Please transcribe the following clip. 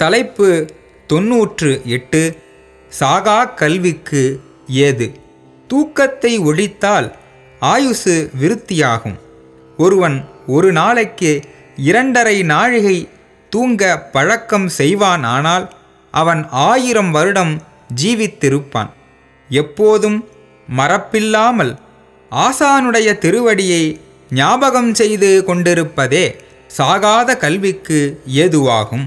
தலைப்பு தொன்னூற்று எட்டு சாகா கல்விக்கு ஏது? தூக்கத்தை ஒழித்தால் ஆயுசு விருத்தியாகும். ஒருவன் ஒரு நாளைக்கு இரண்டரை நாழிகை தூங்க பழக்கம் செய்வான் ஆனால் அவன் ஆயிரம் வருடம் ஜீவித்திருப்பான். எப்போதும் மறப்பில்லாமல் ஆசானுடைய திருவடியை ஞாபகம் செய்து கொண்டிருப்பதே சாகாத கல்விக்கு ஏதுவாகும்.